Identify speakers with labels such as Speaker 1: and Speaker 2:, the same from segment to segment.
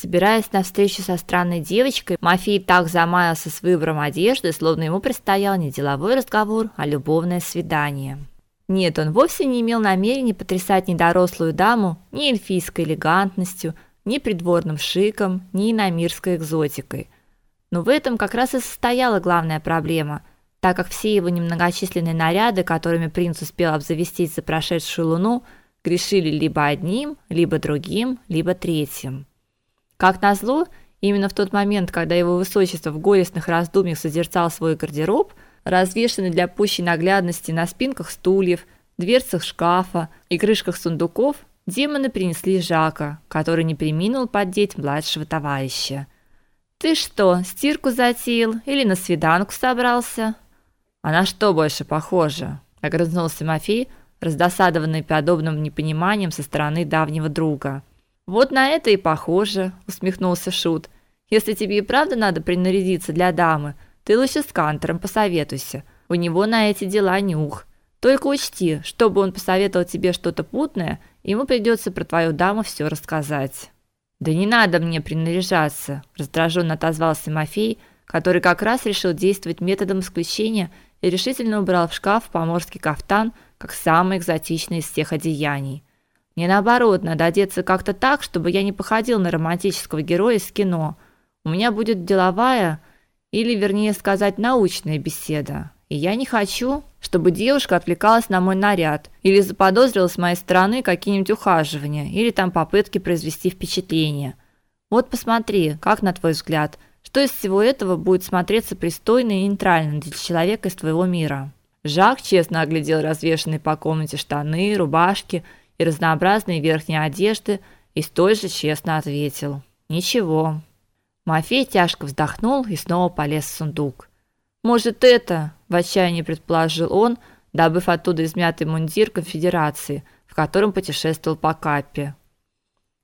Speaker 1: Собираясь на встречу со странной девочкой, Мафий так замаялся с выбором одежды, словно ему предстоял не деловой разговор, а любовное свидание. Нет, он вовсе не имел намерения потрясать недорослую даму ни эльфийской элегантностью, ни придворным шиком, ни иномирской экзотикой. Но в этом как раз и состояла главная проблема, так как все его немногочисленные наряды, которыми принц успел обзавестись за прошедшую луну, грешили либо одним, либо другим, либо третьим. Как назло, именно в тот момент, когда его высочество в горестных раздумьях созерцал свой гардероб, развешанный для пущей наглядности на спинках стульев, дверцах шкафа и крышках сундуков, демоны принесли Жака, который не преминул поддеть младшего товарища. Ты что, стирку затеял или на свиданку собрался? А на что больше похоже? огрызнулся Мафей, раздосадованный подобным непониманием со стороны давнего друга. Вот на это и похоже, усмехнулся шут. Если тебе и правда надо принарядиться для дамы, ты лучше с Кантором посоветуйся. У него на эти дела нюх. Только учти, чтобы он посоветовал тебе что-то путное, ему придется про твою даму все рассказать. Да не надо мне принаряжаться, раздраженно отозвался Мафей, который как раз решил действовать методом исключения и решительно убрал в шкаф поморский кафтан как самый экзотичный из всех одеяний. Мне наоборот, надо одеться как-то так, чтобы я не походил на романтического героя из кино. У меня будет деловая, или вернее сказать, научная беседа. И я не хочу, чтобы девушка отвлекалась на мой наряд или заподозрила с моей стороны какие-нибудь ухаживания или там попытки произвести впечатление. Вот посмотри, как на твой взгляд, что из всего этого будет смотреться пристойно и нейтрально для человека из твоего мира. Жак честно оглядел развешанные по комнате штаны, рубашки и разнообразные верхние одежды и столь же честно ответил: "Ничего". Мафей тяжко вздохнул и снова полез в сундук. Может, это, в отчаянии предположил он, добыв оттуда измятый мундир конфедерации, в котором путешествовал по Каппе.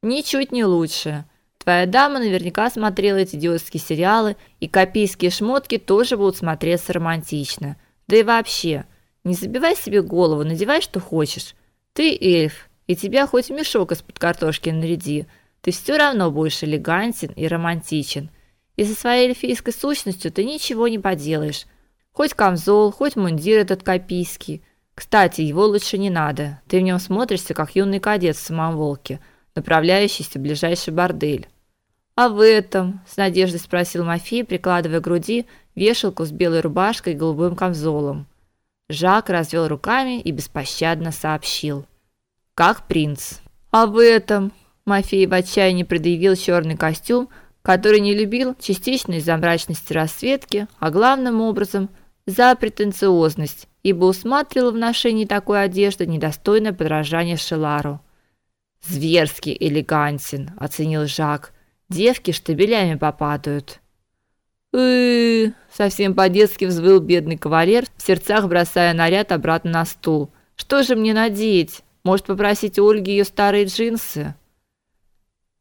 Speaker 1: Ничуть не лучше. Твоя дама наверняка смотрела эти идиотские сериалы, и копийские шмотки тоже будут смотреться романтично. Да и вообще, не забивай себе голову, надевай что хочешь. Ты эльф, и тебя хоть мешок из-под картошки наряди, ты все равно будешь элегантен и романтичен. И со своей эльфийской сущностью ты ничего не поделаешь. Хоть камзол, хоть мундир этот копийский. Кстати, его лучше не надо. Ты в нем смотришься как юный кадет в самоволке, направляющийся в ближайший бордель. А в этом, с надеждой спросил Мафий, прикладывая к груди вешалку с белой рубашкой и голубым камзолом. Жак развел руками и беспощадно сообщил: "Как принц". А в этом Мафей в отчаянии предъявил черный костюм, который не любил частично из-за мрачности расцветки, а главным образом за претенциозность, ибо усматривал в ношении такой одежды недостойное подражание Шелару. "Зверски элегантен", оценил Жак. "Девки штабелями попадают" э совсем по-детски взвыл бедный кавалер, в сердцах бросая наряд обратно на стул. Что же мне надеть? Может, попросить у Ольги ее старые джинсы?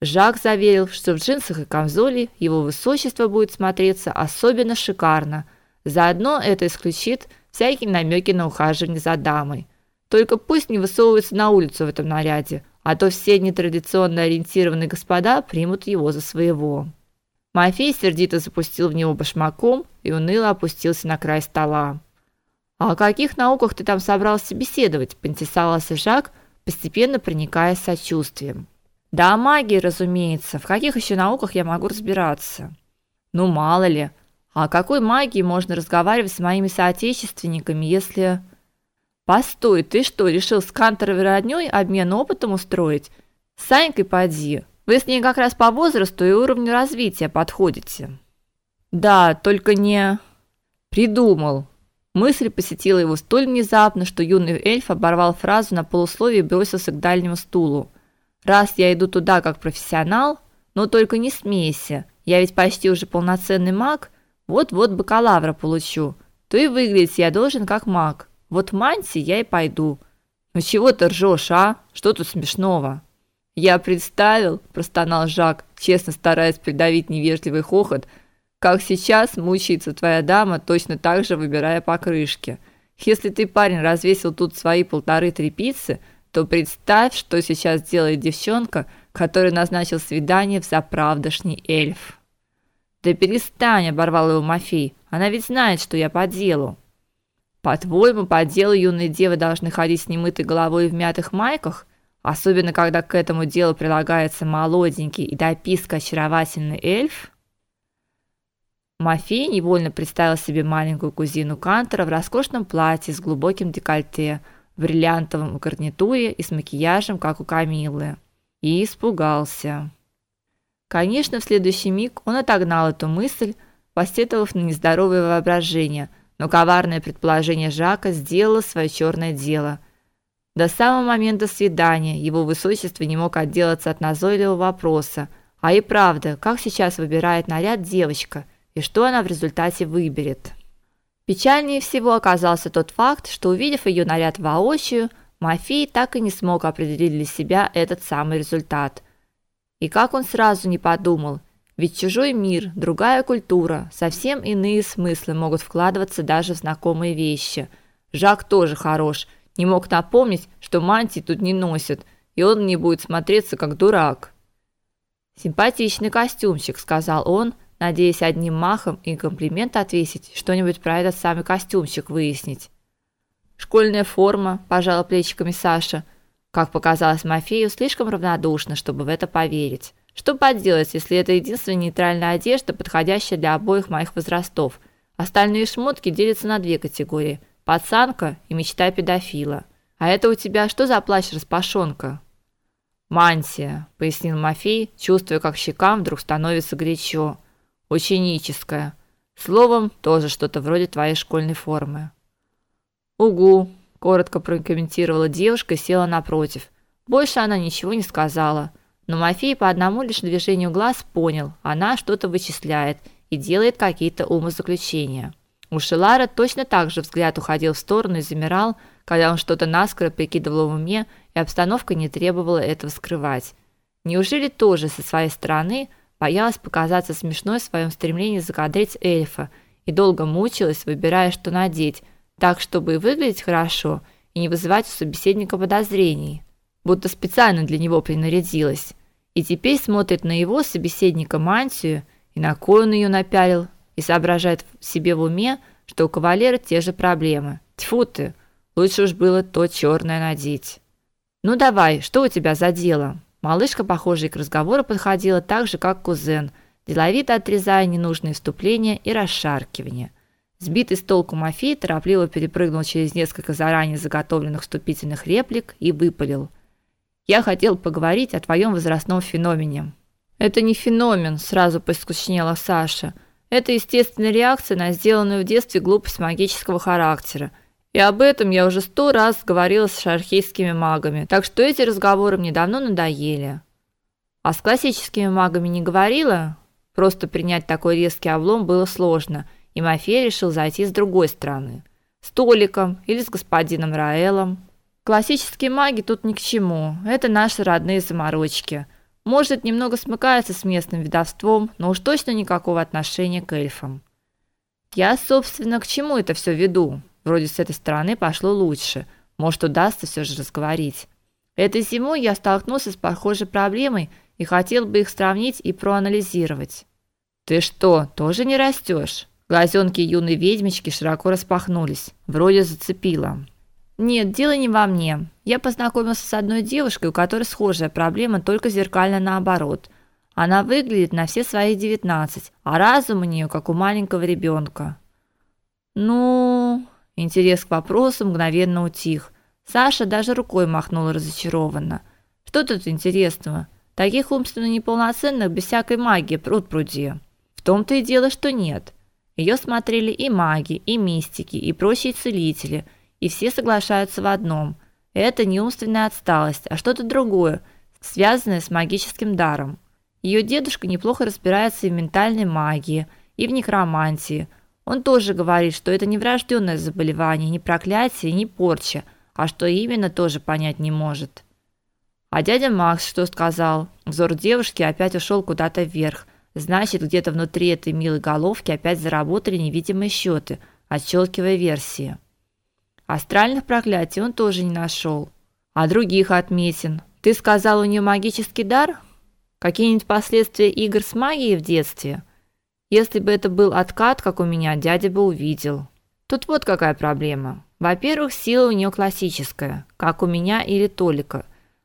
Speaker 1: Жак заверил, что в джинсах и камзоле его высочество будет смотреться особенно шикарно. Заодно это исключит всякие намеки на ухаживание за дамой. Только пусть не высовывается на улицу в этом наряде, а то все нетрадиционно ориентированные господа примут его за своего. Мафей сердито запустил в него башмаком и уныло опустился на край стола. «А о каких науках ты там собрался беседовать?» – поинтересовался Жак, постепенно проникая сочувствием. «Да о магии, разумеется. В каких еще науках я могу разбираться?» «Ну, мало ли. А о какой магии можно разговаривать с моими соотечественниками, если...» «Постой, ты что, решил с Канторовой роднёй обмен опытом устроить? С Санькой поди. Вы с ней как раз по возрасту и уровню развития подходите. Да, только не придумал. Мысль посетила его столь внезапно, что юный эльф оборвал фразу на полусловие и бросился к дальнему стулу. Раз я иду туда как профессионал, но только не смейся. Я ведь почти уже полноценный маг, вот-вот бакалавра получу. То и выглядеть я должен как маг. Вот в мантии я и пойду. Ну чего ты ржешь, а? Что тут смешного? Я представил, простонал Жак, честно стараясь придавить невежливый хохот, как сейчас мучается твоя дама, точно так же выбирая покрышки. Если ты, парень, развесил тут свои полторы трепицы, то представь, что сейчас делает девчонка, которая назначил свидание в заправдошний эльф. Да перестань, оборвал его Мафей. Она ведь знает, что я по делу. По-твоему, по делу юные девы должны ходить с немытой головой в мятых майках, особенно когда к этому делу прилагается молоденький и до писка очаровательный эльф? Мафей невольно представил себе маленькую кузину Кантера в роскошном платье с глубоким декольте, в бриллиантовом гарнитуре и с макияжем, как у Камиллы, и испугался. Конечно, в следующий миг он отогнал эту мысль, посетовав на нездоровое воображение, но коварное предположение Жака сделало свое черное дело. До самого момента свидания его высочество не мог отделаться от назойливого вопроса: "А и правда, как сейчас выбирает наряд девочка, и что она в результате выберет?" Печальнее всего оказался тот факт, что увидев ее наряд воочию, Мафий так и не смог определить для себя этот самый результат. И как он сразу не подумал, ведь чужой мир, другая культура, совсем иные смыслы могут вкладываться даже в знакомые вещи. Жак тоже хорош, не мог напомнить, что мантии тут не носят, и он не будет смотреться как дурак. Симпатичный костюмчик, сказал он, надеясь одним махом и комплимент отвесить, что-нибудь про этот самый костюмчик выяснить. Школьная форма, пожала плечиками Саша. Как показалось Мафею, слишком равнодушно, чтобы в это поверить. Что поделать, если это единственная нейтральная одежда, подходящая для обоих моих возрастов? Остальные шмотки делятся на две категории: пацанка и мечта педофила. А это у тебя что за плащ-распашонка? Мантия, пояснил Мафей, чувствуя, как щекам вдруг становится горячо. Ученическая. Словом, тоже что-то вроде твоей школьной формы. Угу, коротко прокомментировала девушка и села напротив. Больше она ничего не сказала. Но Мафей по одному лишь движению глаз понял, она что-то вычисляет и делает какие-то умозаключения. У Шелара точно так же взгляд уходил в сторону и замирал, когда он что-то наскоро прикидывал в уме, и обстановка не требовала этого скрывать. Неужели тоже со своей стороны боялась показаться смешной в своем стремлении закадрить эльфа и долго мучилась, выбирая, что надеть, так чтобы и выглядеть хорошо, и не вызывать у собеседника подозрений? будто специально для него принарядилась, и теперь смотрит на его собеседника мантию и на кой он ее напялил, и соображает себе в уме, что у кавалера те же проблемы. Тьфу ты, лучше уж было то черное надеть. Ну давай, что у тебя за дело? Малышка, похоже, к разговору подходила так же, как кузен, деловито отрезая ненужные вступления и расшаркивания. Сбитый с толку Мафей торопливо перепрыгнул через несколько заранее заготовленных вступительных реплик и выпалил – я хотел поговорить о твоем возрастном феномене. Это не феномен, сразу поскучнела Саша. Это естественная реакция на сделанную в детстве глупость магического характера. И об этом я уже сто раз говорила с шархейскими магами, так что эти разговоры мне давно надоели. А с классическими магами не говорила? Просто принять такой резкий облом было сложно, и Мафей решил зайти с другой стороны. С Толиком или с господином Раэлом. Классические маги тут ни к чему. Это наши родные заморочки. Может, немного смыкается с местным ведовством, но уж точно никакого отношения к эльфам. Я, собственно, к чему это все веду? Вроде с этой стороны пошло лучше. Может, удастся все же разговорить. Этой зимой я столкнулся с похожей проблемой и хотел бы их сравнить и проанализировать. Ты что, тоже не растешь? Глазенки юной ведьмочки широко распахнулись. Вроде зацепило. Нет, дело не во мне. Я познакомился с одной девушкой, у которой схожая проблема, только зеркально наоборот. Она выглядит на все свои девятнадцать, а разум у нее как у маленького ребенка. Ну, интерес к вопросу мгновенно утих. Саша даже рукой махнула разочарованно. Что тут интересного? Таких умственно неполноценных без всякой магии пруд-пруди. В том-то и дело, что нет. Ее смотрели и маги, и мистики, и прочие целители – и все соглашаются в одном. Это не умственная отсталость, а что-то другое, связанное с магическим даром. Ее дедушка неплохо разбирается и в ментальной магии, и в некромантии. Он тоже говорит, что это не врожденное заболевание, не проклятие, не порча, а что именно тоже понять не может. А дядя Макс что сказал? Взор девушки опять ушел куда-то вверх. Значит, где-то внутри этой милой головки опять заработали невидимые счеты, отщелкивая версии. Астральных проклятий он тоже не нашел. А других отметин? Ты сказал, у нее магический дар? Какие-нибудь последствия игр с магией в детстве? Если бы это был откат, как у меня, дядя бы увидел. Тут вот какая проблема. Во-первых, сила у нее классическая, как у меня или Толика.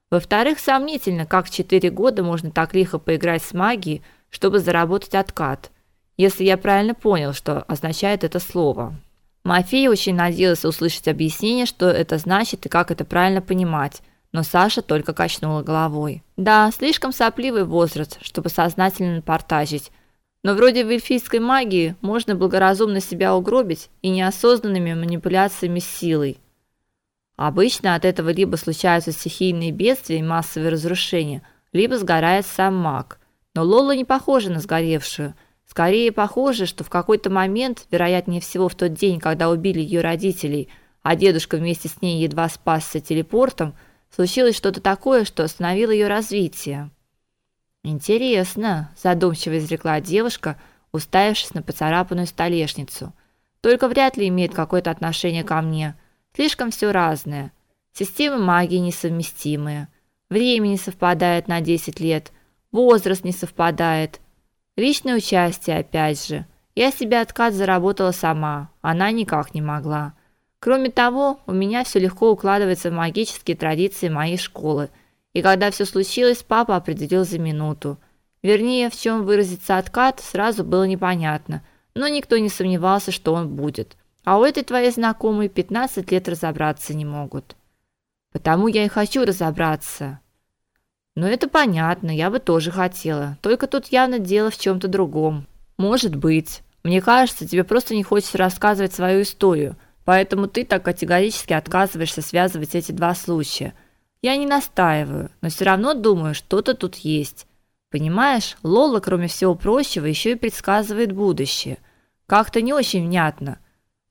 Speaker 1: Во-вторых, сомнительно, как в 4 года можно так лихо поиграть с магией, чтобы заработать откат. Если я правильно понял, что означает это слово. Мафей очень надеялся услышать объяснение, что это значит и как это правильно понимать, но Саша только качнула головой. Да, слишком сопливый возраст, чтобы сознательно напортачить. Но вроде в эльфийской магии можно благоразумно себя угробить и неосознанными манипуляциями силой. Обычно от этого либо случаются стихийные бедствия и массовые разрушения, либо сгорает сам маг. Но Лола не похожа на сгоревшую – Скорее похоже, что в какой-то момент, вероятнее всего в тот день, когда убили ее родителей, а дедушка вместе с ней едва спасся телепортом, случилось что-то такое, что остановило ее развитие. Интересно, задумчиво изрекла девушка, уставившись на поцарапанную столешницу. Только вряд ли имеет какое-то отношение ко мне. Слишком все разное. Системы магии несовместимые. Время не совпадает на 10 лет, возраст не совпадает. Личное участие опять же. Я себе откат заработала сама, она никак не могла. Кроме того, у меня все легко укладывается в магические традиции моей школы. И когда все случилось, папа определил за минуту. Вернее, в чем выразится откат, сразу было непонятно, но никто не сомневался, что он будет. А у этой твоей знакомой 15 лет разобраться не могут. Потому я и хочу разобраться. Но это понятно, я бы тоже хотела. Только тут явно дело в чем то другом. Может быть. Мне кажется, тебе просто не хочется рассказывать свою историю, поэтому ты так категорически отказываешься связывать эти два случая. Я не настаиваю, но все равно думаю, что-то тут есть. Понимаешь, Лола, кроме всего прочего, еще и предсказывает будущее. Как-то не очень внятно.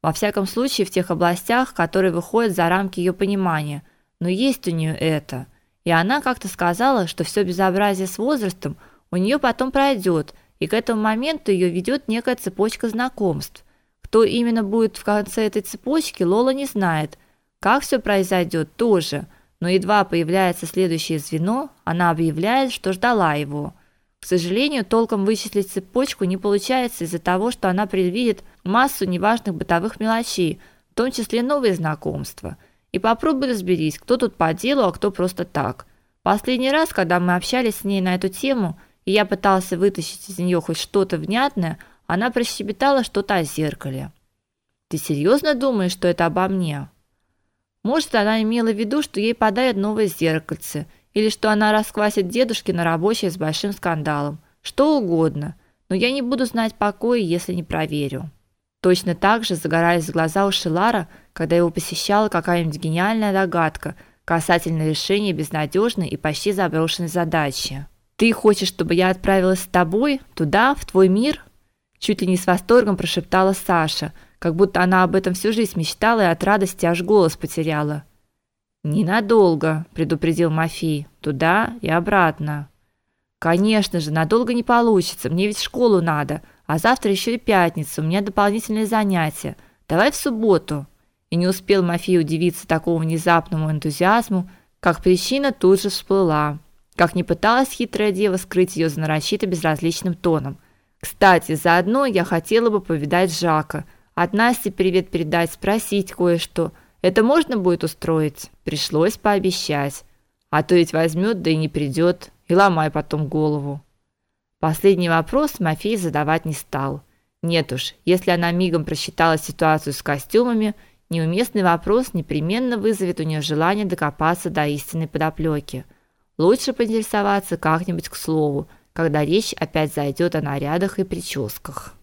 Speaker 1: Во всяком случае, в тех областях, которые выходят за рамки ее понимания. Но есть у нее это – и она как-то сказала, что все безобразие с возрастом у нее потом пройдет, и к этому моменту ее ведет некая цепочка знакомств. Кто именно будет в конце этой цепочки, Лола не знает. Как все произойдет, тоже. Но едва появляется следующее звено, она объявляет, что ждала его. К сожалению, толком вычислить цепочку не получается из-за того, что она предвидит массу неважных бытовых мелочей, в том числе новые знакомства – и попробуй разберись, кто тут по делу, а кто просто так. Последний раз, когда мы общались с ней на эту тему, и я пытался вытащить из нее хоть что-то внятное, она прощебетала что-то о зеркале. Ты серьезно думаешь, что это обо мне? Может, она имела в виду, что ей подарят новое зеркальце, или что она расквасит дедушки на рабочее с большим скандалом. Что угодно, но я не буду знать покоя, если не проверю. Точно так же загорались глаза у Шилара, когда его посещала какая-нибудь гениальная догадка касательно решения безнадежной и почти заброшенной задачи. Ты хочешь, чтобы я отправилась с тобой туда, в твой мир? Чуть ли не с восторгом прошептала Саша, как будто она об этом всю жизнь мечтала и от радости аж голос потеряла. Ненадолго, предупредил Мафий. Туда и обратно. Конечно же, надолго не получится. Мне ведь в школу надо. А завтра еще и пятница, у меня дополнительные занятия. Давай в субботу. И не успел Мафий удивиться такому внезапному энтузиазму, как причина тут же всплыла. Как не пыталась хитрая дева скрыть ее за нарочито безразличным тоном. Кстати, заодно я хотела бы повидать Жака. От Насти привет передать, спросить кое-что. Это можно будет устроить? Пришлось пообещать. А то ведь возьмет, да и не придет, и ломай потом голову. Последний вопрос Мафей задавать не стал. Нет уж, если она мигом просчитала ситуацию с костюмами, неуместный вопрос непременно вызовет у нее желание докопаться до истинной подоплеки. Лучше поинтересоваться как-нибудь к слову, когда речь опять зайдет о нарядах и прическах.